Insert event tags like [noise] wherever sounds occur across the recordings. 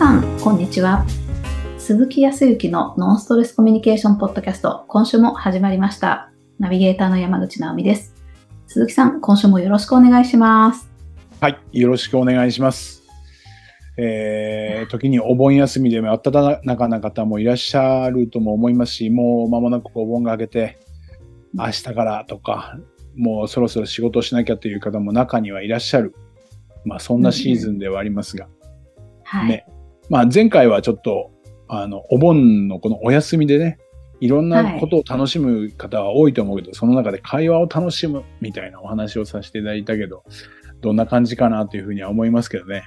さん、こんにちは。鈴木康之のノンストレスコミュニケーションポッドキャスト、今週も始まりました。ナビゲーターの山口直美です。鈴木さん、今週もよろしくお願いします。はい、よろしくお願いします。えー、時にお盆休みでも暖かな方もいらっしゃるとも思いますし、もう間もなくお盆が明けて、明日からとか、もうそろそろ仕事をしなきゃという方も中にはいらっしゃる。まあそんなシーズンではありますが、はい。ね。まあ前回はちょっと、あの、お盆のこのお休みでね、いろんなことを楽しむ方は多いと思うけど、その中で会話を楽しむみたいなお話をさせていただいたけど、どんな感じかなというふうには思いますけどね。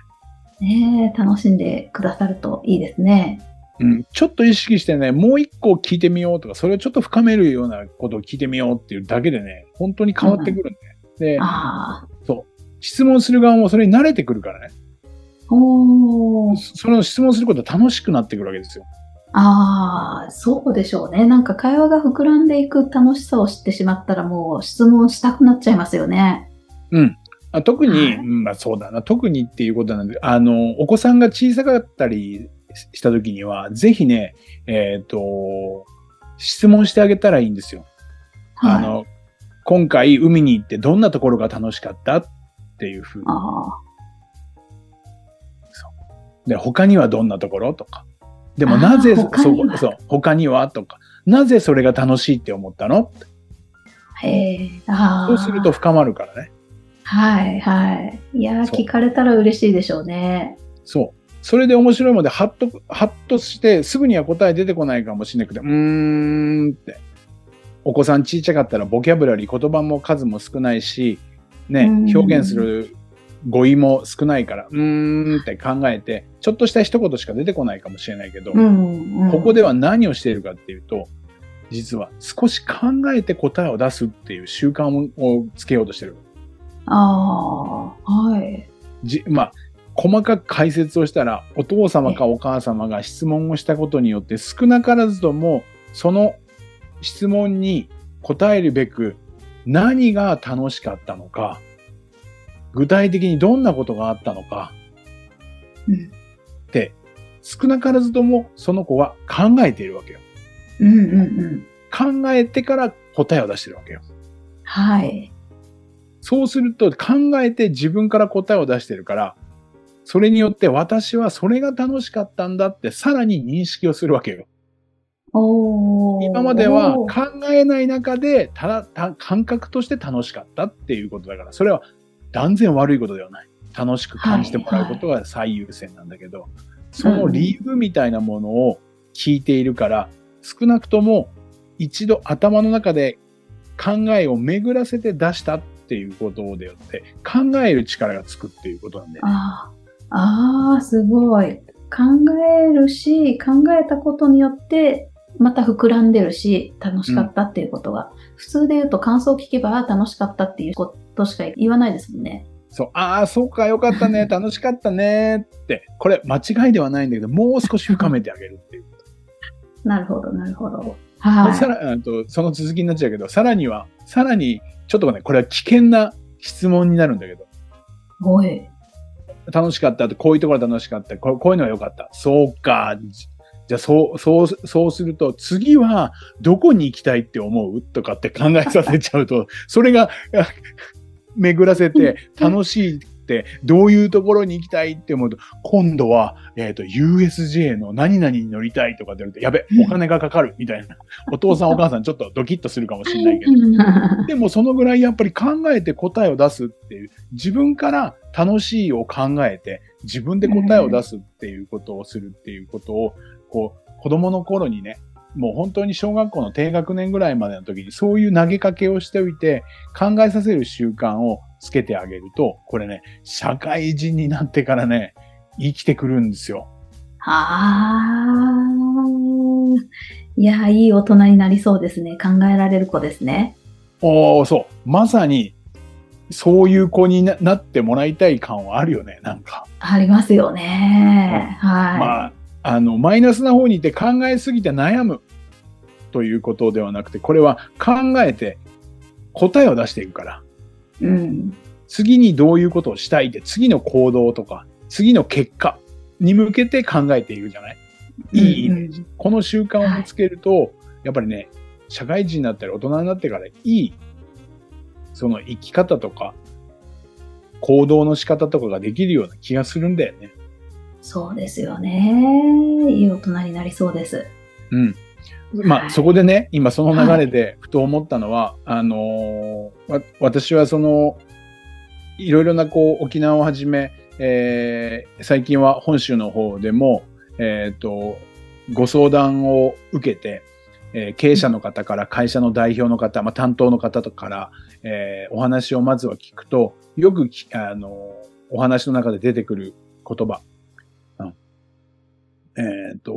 ねえ楽しんでくださるといいですね。うん、ちょっと意識してね、もう一個聞いてみようとか、それをちょっと深めるようなことを聞いてみようっていうだけでね、本当に変わってくるんで。で、ああ、質問する側もそれに慣れてくるからね。その質問することは楽しくなってくるわけですよ。ああ、そうでしょうね。なんか会話が膨らんでいく楽しさを知ってしまったらもう質問したくなっちゃいますよね。うん。あ特に、はいうんまあそうだな、特にっていうことなんで、あの、お子さんが小さかったりした時には、ぜひね、えっ、と、質問してあげたらいいんですよ。はい、あの、今回海に行ってどんなところが楽しかったっていうふうに。あで、他にはどんなところとか。でもなぜそこ、そう、他にはとか。なぜそれが楽しいって思ったの？あ、へえ、ああ。そうすると深まるからね。はいはい。いや聞かれたら嬉しいでしょうね。そう。それで面白いので、ハッと、ハッとして、すぐには答え出てこないかもしれなくて、うーんって。お子さん小さかったらボキャブラリー、言葉も数も少ないし、ねうん、表現する語彙も少ないから、うーんって考えて、ちょっとした一言しか出てこないかもしれないけど、うん、うん。ここでは何をしているかっていうと、実は少し考えて答えを出すっていう習慣をつけようとしてる。ああ、はい。じまあ、細かく解説をしたら、お父様かお母様が質問をしたことによって少なからずとも、その質問に答えるべく何が楽しかったのか、具体的にどんなことがあったのかうん、って、少なからずともその子は考えているわけよ。うん、うん、うん。考えてから答えを出してるわけよ。はい。そうすると考えて自分から答えを出してるから、それによって私はそれが楽しかったんだってさらに認識をするわけよ。今までは考えない中でただた感覚として楽しかったっていうことだから、それは断然悪いことではない。楽しく感じてもらうことが最優先なんだけど、その理由みたいなものを聞いているから、少なくとも一度頭の中で考えを巡らせて出したっていうことでよって、考える力がつくっていうことなんで、ああ、ああ、すごい。考えるし、考えたことによって、また膨らんでるし、楽しかったっていうことが。普通で言うと感想を聞けば、楽しかったっていうことしか言わないですもんね。そう、ああ、そうか、よかったね、[laughs] 楽しかったねって、これ間違いではないんだけど、もう少し深めてあげるっていう。[laughs] なるほど、なるほど。はい。さらあとその続きになっちゃうけど、さらには、さらに、ちょっとね、これは危険な質問になるんだけど、おい。楽しかったって、こういうところ楽しかった、こうこういうのが良かった。そうか。じじゃあ、そう、そう、そうすると、次はどこに行きたいって思う？とかって考えさせちゃうと、それがあ巡らせて楽しいって、どういうところに行きたいって思うと、今度は、えっ、と、USJ の何々に乗りたいとかって言われて、やべ、お金がかかるみたいな。お父さんお母さんちょっとドキッとするかもしれないけど。[laughs] でもそのぐらいやっぱり考えて答えを出すっていう、自分から楽しいを考えて、自分で答えを出すっていうことをするっていうことを、こう、子供の頃にね、もう本当に小学校の低学年ぐらいまでの時にそういう投げかけをしておいて、考えさせる習慣をつけてあげると、これね、社会人になってからね、生きてくるんですよ。ああ。いや、いい大人になりそうですね。考えられる子ですね。おー、そう。まさに、そういう子にななってもらいたい感はあるよね、なんか。ありますよね。はい。まあ、あの、マイナスな方にいて考えすぎて悩むということではなくて、これは考えて答えを出していくから、うん。次にどういうことをしたいって、次の行動とか、次の結果に向けて考えているじゃない？いいイメージ。うんこの習慣を見つけると、やっぱりね、社会人になったり大人になってからいい、その生き方とか、行動の仕方とかができるような気がするんだよね。そうですよね。いい大人になりそうです。うん。まあ、はいそこでね、今その流れでふと思ったのは、あのーわ私はその、いろいろなこう、沖縄をはじめ、えー最近は本州の方でも、えっ、と、ご相談を受けて、えー経営者の方から会社の代表の方、まあ、担当の方とから、えーお話をまずは聞くと、よくき、あのーお話の中で出てくる言葉。うんえっ、と、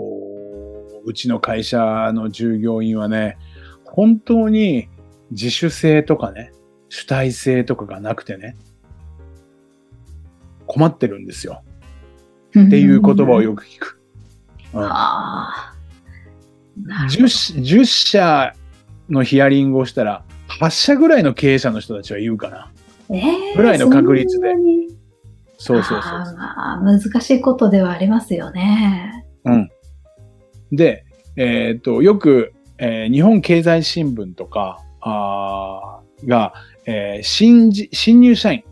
うちの会社の従業員はね、本当に自主性とかね、主体性とかがなくてね、困ってるんですよ。っっていう言葉をよく聞く。うんああ。なるほど 10, 10社のヒアリングをしたら、8社ぐらいの経営者の人たちは言うかな。えーぐらいの確率でそそうそうそうあーまあ難しいことではありますよね。うん。で、えーっと、よく、えー日本経済新聞とか、あーが、えー新じ新入社員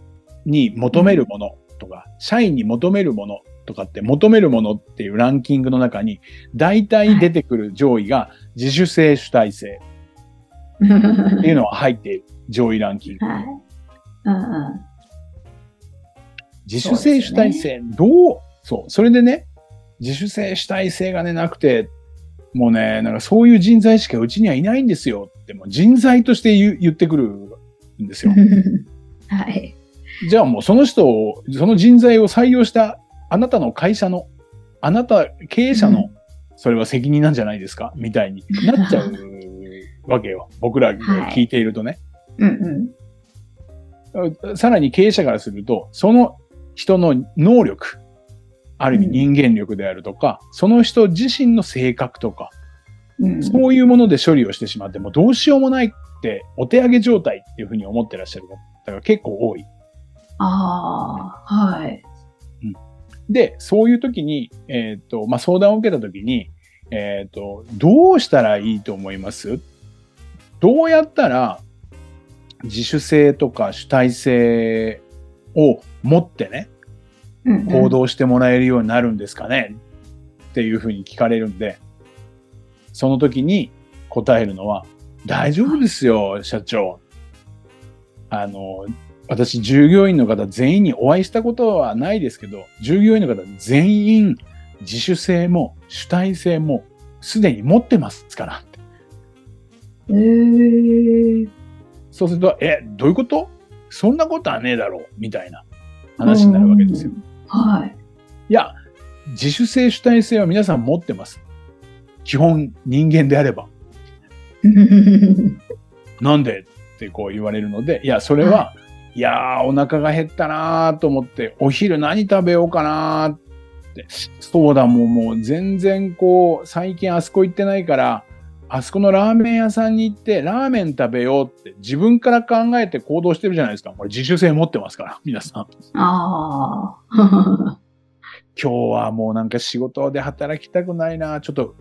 に求めるものとか、社員に求めるものとかって、求めるものっていうランキングの中に、大体出てくる上位が自主性、主体性っていうのは入っている。上位ランキング。[laughs] はい。うんうん。自主性、主体性、どう、そう、それでね、自主性、主体性がね、なくて、もうね、なんかそういう人材しかうちにはいないんですよって、もう人材として言ってくるんですよ。[laughs] はい。じゃあもうその人を、その人材を採用したあなたの会社の、あなた経営者の、それは責任なんじゃないですか？みたいになっちゃうわけよ。[laughs] 僕らが聞いているとね。うんうん。さらに経営者からすると、その人の能力、ある意味人間力であるとか、その人自身の性格とか、うん、そういうもので処理をしてしまって、もうどうしようもないって、お手上げ状態っていうふうに思ってらっしゃる方が結構多い。ああ、はい。で、そういう時に、えっ、と、まあ、相談を受けた時に、えっ、と、どうしたらいいと思います？どうやったら自主性とか主体性を持ってね、うんうん行動してもらえるようになるんですかね？っていうふうに聞かれるんで、その時に答えるのは、大丈夫ですよ、社長。あの、私、従業員の方全員にお会いしたことはないですけど、従業員の方全員自主性も主体性もすでに持ってますからって。えー、そうすると、え、どういうこと？そんなことはねえだろうみたいな話になるわけですよ。うん。はい。いや、自主性主体性は皆さん持ってます。基本人間であれば。[laughs] なんでってこう言われるので、いや、それは、いやー、お腹が減ったなーと思って、お昼何食べようかなーって、そうだ、もう、もう全然こう、最近あそこ行ってないから、あそこのラーメン屋さんに行って、ラーメン食べようって自分から考えて行動してるじゃないですか。これ自主性持ってますから、[laughs] 皆さん。ああ。今日はもうなんか仕事で働きたくないな、ちょっと、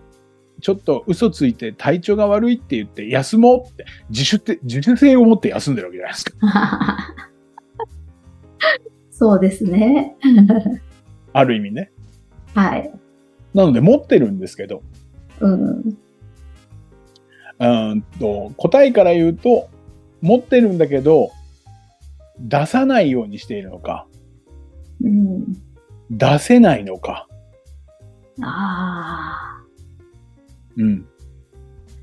ちょっと嘘ついて体調が悪いって言って休もうって、自主って、自主性を持って休んでるわけじゃないですか。[laughs] そうですね。[laughs] ある意味ね。はい。なので持ってるんですけど、うん。うーんと、答えから言うと、持ってるんだけど、出さないようにしているのか、うん。出せないのか、ああ。うん。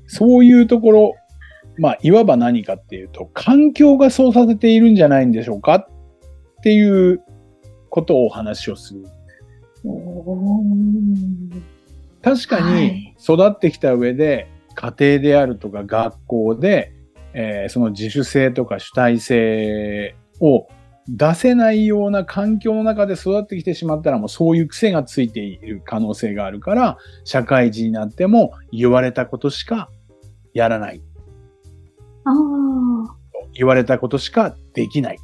そういうところ、まあ、いわば何かっていうと、環境がそうさせているんじゃないんでしょうかっていうことをお話をする。確かはいに育ってきた上で、家庭であるとか学校で、えーその自主性とか主体性を出せないような環境の中で育ってきてしまったらもうそういう癖がついている可能性があるから、社会人になっても言われたことしかやらない。ああ。言われたことしかできない。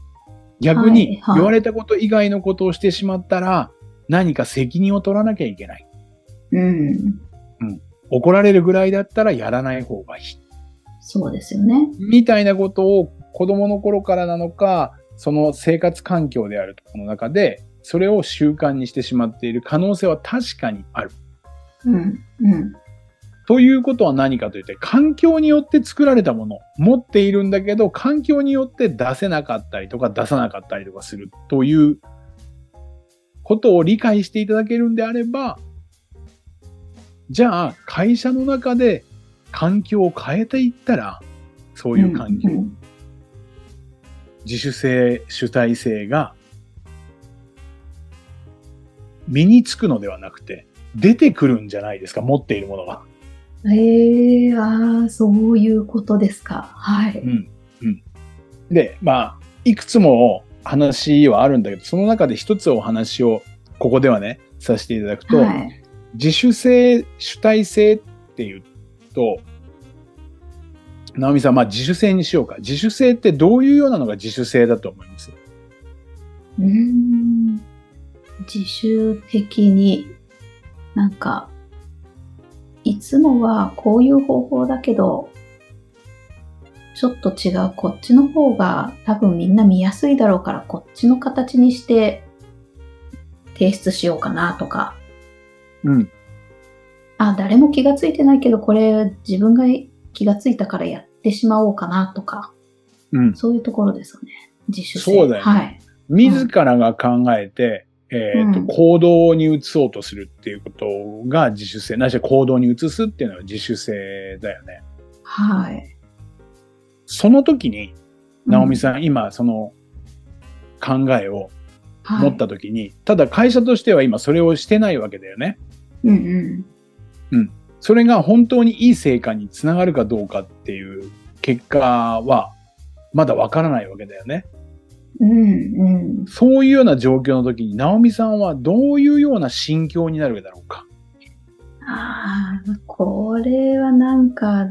逆に言われたこと以外のことをしてしまったら、何か責任を取らなきゃいけない。うん。怒られるぐらいだったらやらない方がいい。そうですよね。みたいなことを子供の頃からなのか、その生活環境であるところの中で、それを習慣にしてしまっている可能性は確かにある。うん。うん。ということは何かというと、環境によって作られたもの、持っているんだけど、環境によって出せなかったりとか出さなかったりとかするということを理解していただけるんであれば、じゃあ会社の中で環境を変えていったら、そういう環境、うん自主性、主体性が身につくのではなくて、出てくるんじゃないですか、持っているものが。ええああ、そういうことですか。はい。うん。うん。で、まあ、いくつも話はあるんだけど、その中で一つお話を、ここではね、させていただくと、はい。自主性、主体性っていうと、直美さん、まあ自主性にしようか。自主性ってどういうようなのが自主性だと思います？うん。自主的に、なんか、いつもはこういう方法だけど、ちょっと違う、こっちの方が多分みんな見やすいだろうから、こっちの形にして提出しようかなとか、うん。あ、誰も気がついてないけど、これ自分が気がついたからやってしまおうかなとか、うん。そういうところですよね。自主性。そうだよねはい。自らが考えて、えっ、と、うん行動に移そうとするっていうことが自主性。ないしは行動に移すっていうのは自主性だよね。はい。その時に、直美ん、さん、今、その考えをはい持った時に、ただ会社としては今それをしてないわけだよね。うんうん。それが本当にいい成果につながるかどうかっていう結果は、まだわからないわけだよね。うんうん。そういうような状況の時に、直美さんはどういうような心境になるだろうか。ああ、これはなんか、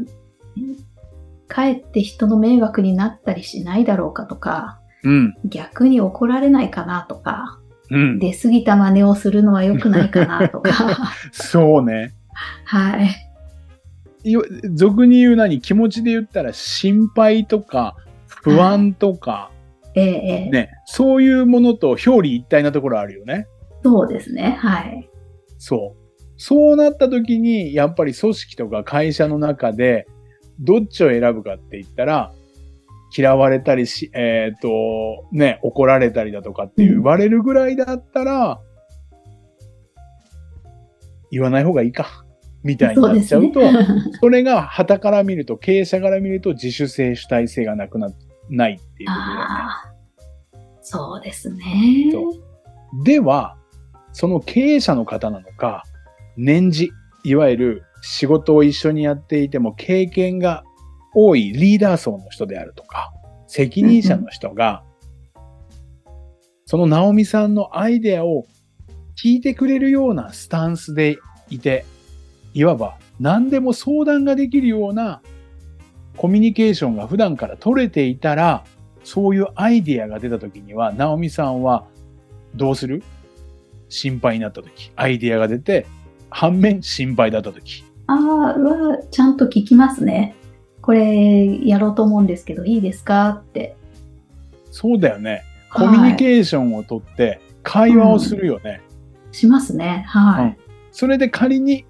かえって人の迷惑になったりしないだろうかとか、うん。逆に怒られないかなとか、うん。出過ぎた真似をするのは良くないかなとか、[laughs] そうね。はい。俗に言う何気持ちで言ったら心配とか不安とか、ええええね、そういうものと表裏一体なところあるよね。そうですね。はい。そう。そうなった時に、やっぱり組織とか会社の中で、どっちを選ぶかって言ったら、嫌われたりし、えっ、と、ね、怒られたりだとかって言われるぐらいだったら、言わない方がいいか、みたいになっちゃうと、そうです [laughs] それが旗から見ると、経営者から見ると自主性、主体性がなくな、ないっていうことだよね。そうですね。では、その経営者の方なのか、年次、いわゆる仕事を一緒にやっていても経験が多いリーダー層の人であるとか、責任者の人が、その直美さんのアイデアを聞いてくれるようなスタンスでいて、いわば何でも相談ができるようなコミュニケーションが普段から取れていたら、そういうアイデアが出た時には、直美さんはどうする？心配になった時、アイデアが出て、反面心配だった時。ああ、は、ちゃんと聞きますね。これ、やろうと思うんですけど、いいですか？って。そうだよね。コミュニーケーションをとって会話をするよね。しますね。はい。それで仮に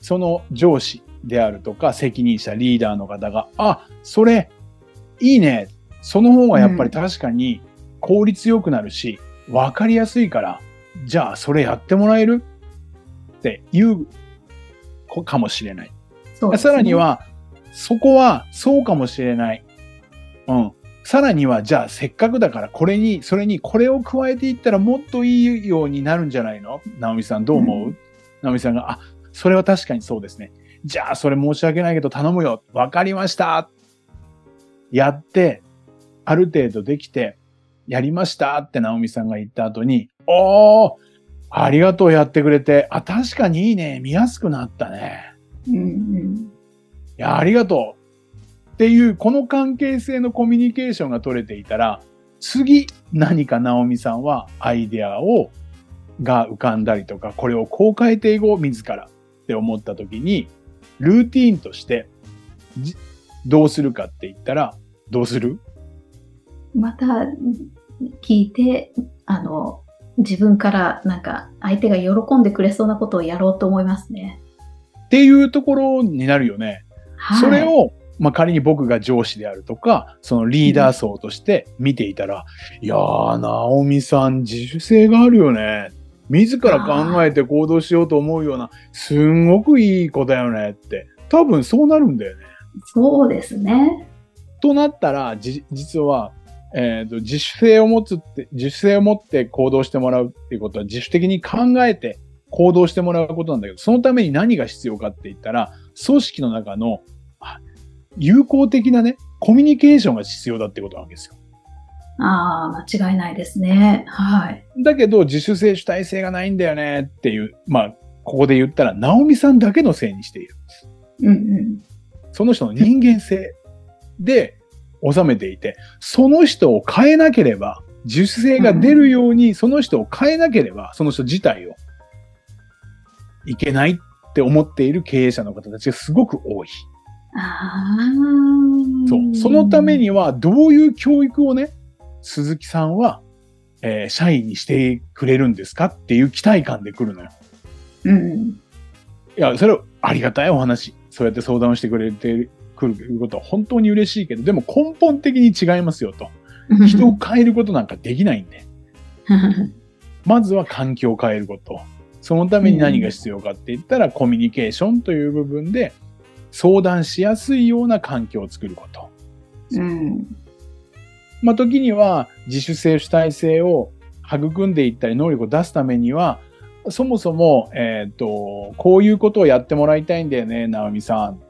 その上司であるとか責任者、リーダーの方が、あ、それいいね。その方がやっぱり確かに効率良くなるし、わかりやすいから、じゃあそれやってもらえる？っていうかもしれない。ねさらに、は、そこはそうかもしれない。うん。さらには、じゃあせっかくだからこれに、それにこれを加えていったらもっといいようになるんじゃないの？直美さんどう思う、う直美さんが、あ、それは確かにそうですね。じゃあそれ申し訳ないけど頼むよ。わかりました。やって、ある程度できて、やりましたって直美さんが言った後に、おーありがとうやってくれて、あ、確かにいいね。見やすくなったね。うんうん。いや、ありがとう。っていう、この関係性のコミュニケーションが取れていたら、次、何か直美さんはアイデアをが浮かんだりとか、これをこう変えていこう、自らって思った時に、ルーティーンとして、じどうするかって言ったら、どうする？また聞いて、あの、自分からなんか相手が喜んでくれそうなことをやろうと思いますね。っていうところになるよね。はい、それを、まあ、仮に僕が上司であるとか、そのリーダー層として見ていたら、いやー、直美さん自主性があるよね。自ら考えて行動しようと思うような、すんごくいい子だよねって。多分そうなるんだよね。そうですね。となったら、じ、実は、えっ、と、自主性を持つって、自主性を持って行動してもらうっていうことは自主的に考えて行動してもらうことなんだけど、そのために何が必要かって言ったら、組織の中のあ有効的なね、コミュニケーションが必要だってことなわけですよ。ああ、間違いないですね。はい。だけど、自主性主体性がないんだよねっていう、まあ、ここで言ったら、直美さんだけのせいにしている。うんうん。その人の人間性で収めていて、その人を変えなければ、自主性が出るように、その人を変えなければ、その人自体をいけないって思っている経営者の方たちがすごく多い。そう。そのため。には、どういう教育をね、鈴木さんは、えー社員にしてくれるんですかっていう期待感で来るのよ。うん。いや、それはありがたいお話。そうやって相談をしてくれてくることは本当に嬉しいけど、でも根本的に違いますよと。人を変えることなんかできないんで。[laughs] まずは環境を変えること。そのために何が必要かって言ったら、コミュニケーションという部分で相談しやすいような環境を作ること。うん。まあ、時には自主性主体性を育んでいったり能力を出すためには、そもそも、えっ、と、こういうことをやってもらいたいんだよね、直美さん。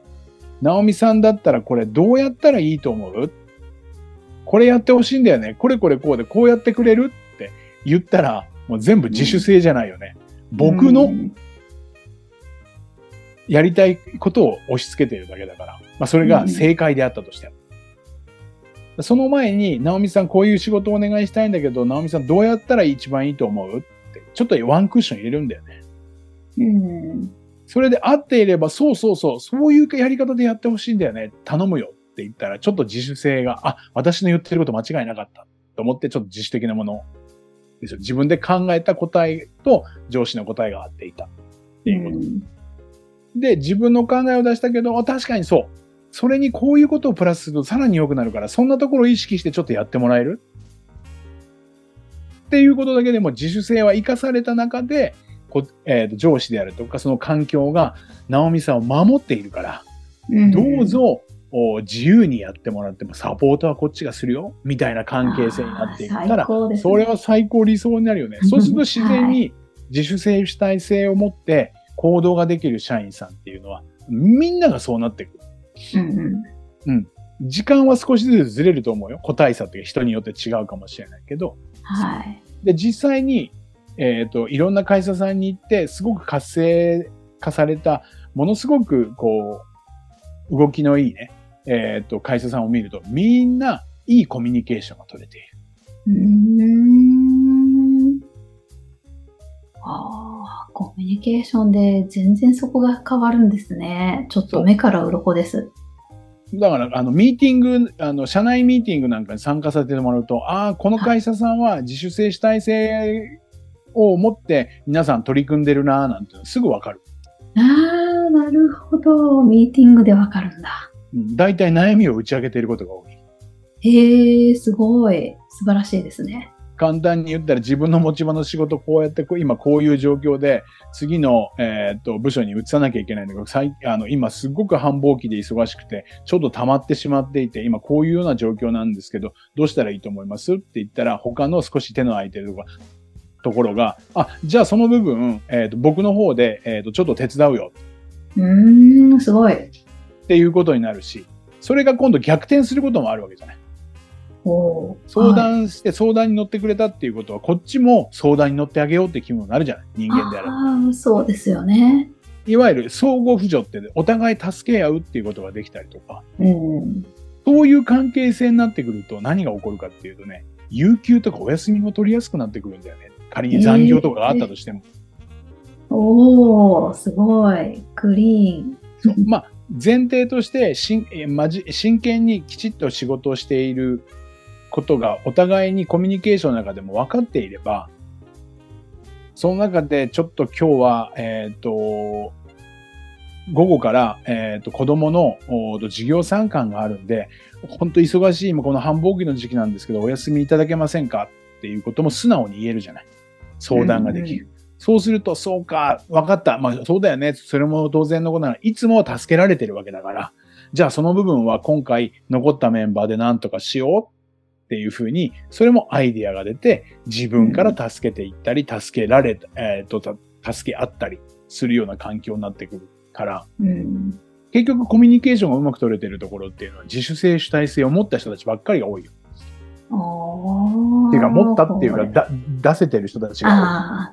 直美さんだったらこれどうやったらいいと思う？これやってほしいんだよね。これこれこうでこうやってくれる？って言ったら、もう全部自主性じゃないよね。僕のうんやりたいことを押し付けているだけだから。まあ、それが正解であったとしても。その前に、直美さんこういう仕事をお願いしたいんだけど、直美さんどうやったら一番いいと思うって、ちょっとワンクッション入れるんだよね。うん。それで合っていれば、そうそうそう、そういうやり方でやってほしいんだよね。頼むよって言ったら、ちょっと自主性が、あ、私の言ってること間違いなかった。と思って、ちょっと自主的なものですよ。自分で考えた答えと上司の答えが合っていた。っていうこと。で、自分の考えを出したけど、あ確かにそう。それにこういうことをプラスするとさらに良くなるから、そんなところを意識してちょっとやってもらえる？っていうことだけでも自主性は生かされた中で、こえーと上司であるとか、その環境が直美さんを守っているから、うん。どうぞお自由にやってもらってもサポートはこっちがするよ、みたいな関係性になっていったらね。それは最高理想になるよね。そうすると自然に自主性主体性を持って行動ができる社員さんっていうのは、みんながそうなっていく。うんうん。時間は少しずつずれると思うよ。個体差って人によって違うかもしれないけど。はい。で、実際に、えっ、と、いろんな会社さんに行って、すごく活性化された、ものすごく、こう、動きのいいね、えっ、と、会社さんを見ると、みんないいコミュニケーションが取れている。うーん。ああ、コミュニケーションで全然そこが変わるんですね。ちょっと目から鱗です。だから、あの、ミーティング、あの、社内ミーティングなんかに参加させてもらうと、ああ、この会社さんは自主性主体性を持って皆さん取り組んでるな、なんてすぐわかる。ああ、なるほど。ミーティングでわかるんだ。うん大体悩みを打ち明けていることが多い。へえ、すごい。素晴らしいですね。簡単に言ったら自分の持ち場の仕事こうやってこう今こういう状況で次の、えーっと部署に移さなきゃいけないんだけど最あの今すごく繁忙期で忙しくてちょっと溜まってしまっていて今こういうような状況なんですけどどうしたらいいと思います？って言ったら他の少し手の空いてるとかところがあじゃあその部分、えーっと僕の方で、えーっとちょっと手伝うようーん、すごい。っていうことになるしそれが今度逆転することもあるわけじゃない。相はい談して相談に乗ってくれたっていうことは、こっちも相談に乗ってあげようって気分になるじゃない？人間であれば。ああ、そうですよね。いわゆる相互扶助って、お互い助け合うっていうことができたりとか、うん。そういう関係性になってくると何が起こるかっていうとね、有給とかお休みも取りやすくなってくるんだよね。仮に残業とかがあったとしても。おー、すごい。クリーン。そうまあ、前提としてしんえまじ真剣にきちっと仕事をしていることがお互いにコミュニケーションの中でも分かっていれば、その中でちょっと今日は、えっ、と、午後から、えっ、と、子供のお授業参観があるんで、本当忙しい今この繁忙期の時期なんですけど、お休みいただけませんかっていうことも素直に言えるじゃない。相談ができる。そうすると、そうか、分かった。まあ、そうだよね。それも当然のことなら、いつも助けられてるわけだから、じゃあその部分は今回残ったメンバーで何とかしようっていうふうに、それもアイディアが出て、自分から助けていったり、助けられ、えっ、と、た助け合ったりするような環境になってくるから、うん。結局コミュニケーションがうまく取れてるところっていうのは自主性主体性を持った人たちばっかりが多いよ。っていうか、持ったっていうか、だ出せてる人たちが多い。あ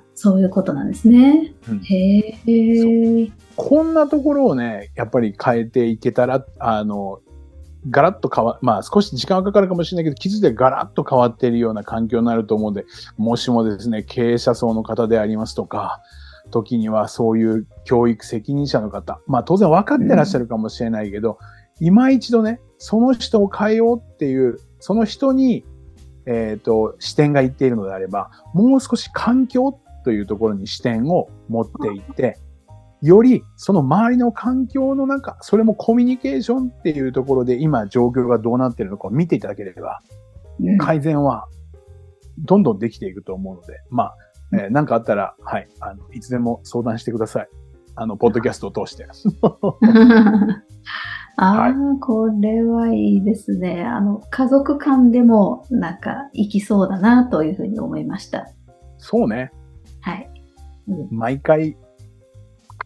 あ、そういうことなんですね。うんへえ。こんなところをね、やっぱり変えていけたら、あの、ガラッと変わ、まあ少し時間はかかるかもしれないけど、気づいてガラッと変わっているような環境になると思うんで、もしもですね、経営者層の方でありますとか、時にはそういう教育責任者の方、まあ当然分かってらっしゃるかもしれないけど、今一度ね、その人を変えようっていう、その人に、えっ、と、視点がいっているのであれば、もう少し環境というところに視点を持っていって、よりその周りの環境の中、それもコミュニケーションっていうところで今状況がどうなっているのかを見ていただければ、うん改善はどんどんできていくと思うので、まあ、えーなんかあったら、はい、あの、いつでも相談してください。あの、ポッドキャストを通して。[laughs] ああ、はいこれはいいですね。あの、家族間でもなんか生きそうだなというふうに思いました。そうね。はい。うん毎回、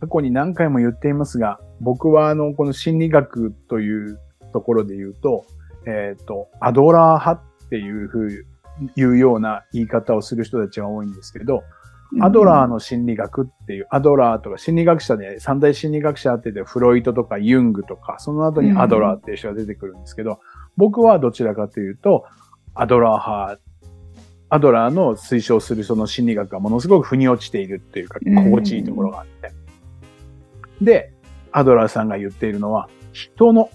過去に何回も言っていますが、僕はあの、この心理学というところで言うと、えっ、と、アドラー派っていうふう、いうような言い方をする人たちが多いんですけど、アドラーの心理学っていう、アドラーとか心理学者で三大心理学者ってて、フロイトとかユングとか、その後にアドラーっていう人が出てくるんですけど、僕はどちらかというと、アドラー派、アドラーの推奨するその心理学がものすごく腑に落ちているっていうか、うん。心地いいところがあって。で、アドラーさんが言っているのは、人の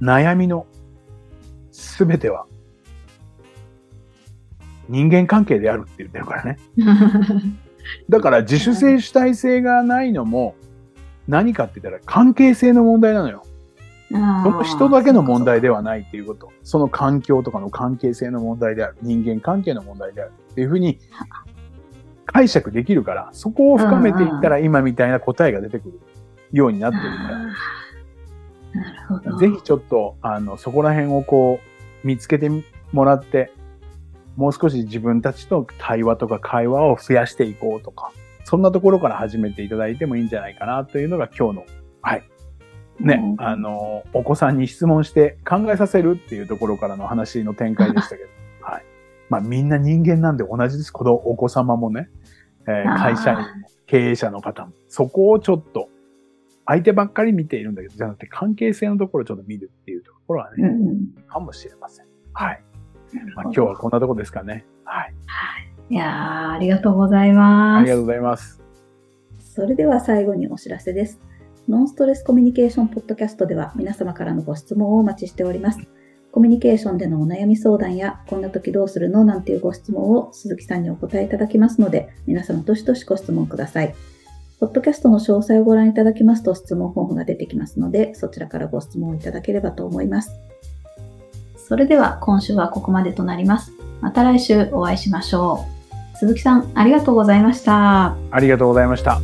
悩みのすべては人間関係であるって言ってるからね。[laughs] だから自主性主体性がないのも何かって言ったら関係性の問題なのよ。その人だけの問題ではないっていうこと。その環境とかの関係性の問題である。人間関係の問題である。っていうふうに解釈できるから、そこを深めていったら今みたいな答えが出てくるようになってるから。あーなるほど。ぜひちょっと、あの、そこら辺をこう、見つけてもらって、もう少し自分たちと対話とか会話を増やしていこうとか、そんなところから始めていただいてもいいんじゃないかなというのが今日の、はい。ね、うんあの、お子さんに質問して考えさせるっていうところからの話の展開でしたけど、はい。まあみんな人間なんで同じです。このお子様もね、えー会社員も経営者の方も。そこをちょっと、相手ばっかり見ているんだけど、じゃなくて関係性のところをちょっと見るっていうところはね、うんうんかもしれません。はい。まあ、今日はこんなところですかね。はい。いやーありがとうございます。ありがとうございます。それでは最後にお知らせです。ノンストレスコミュニケーションポッドキャストでは皆様からのご質問をお待ちしております。コミュニケーションでのお悩み相談や、こんな時どうするのなんていうご質問を鈴木さんにお答えいただきますので、皆様どしどしご質問ください。ポッドキャストの詳細をご覧いただきますと質問フォームが出てきますので、そちらからご質問をいただければと思います。それでは今週はここまでとなります。また来週お会いしましょう。鈴木さん、ありがとうございました。ありがとうございました。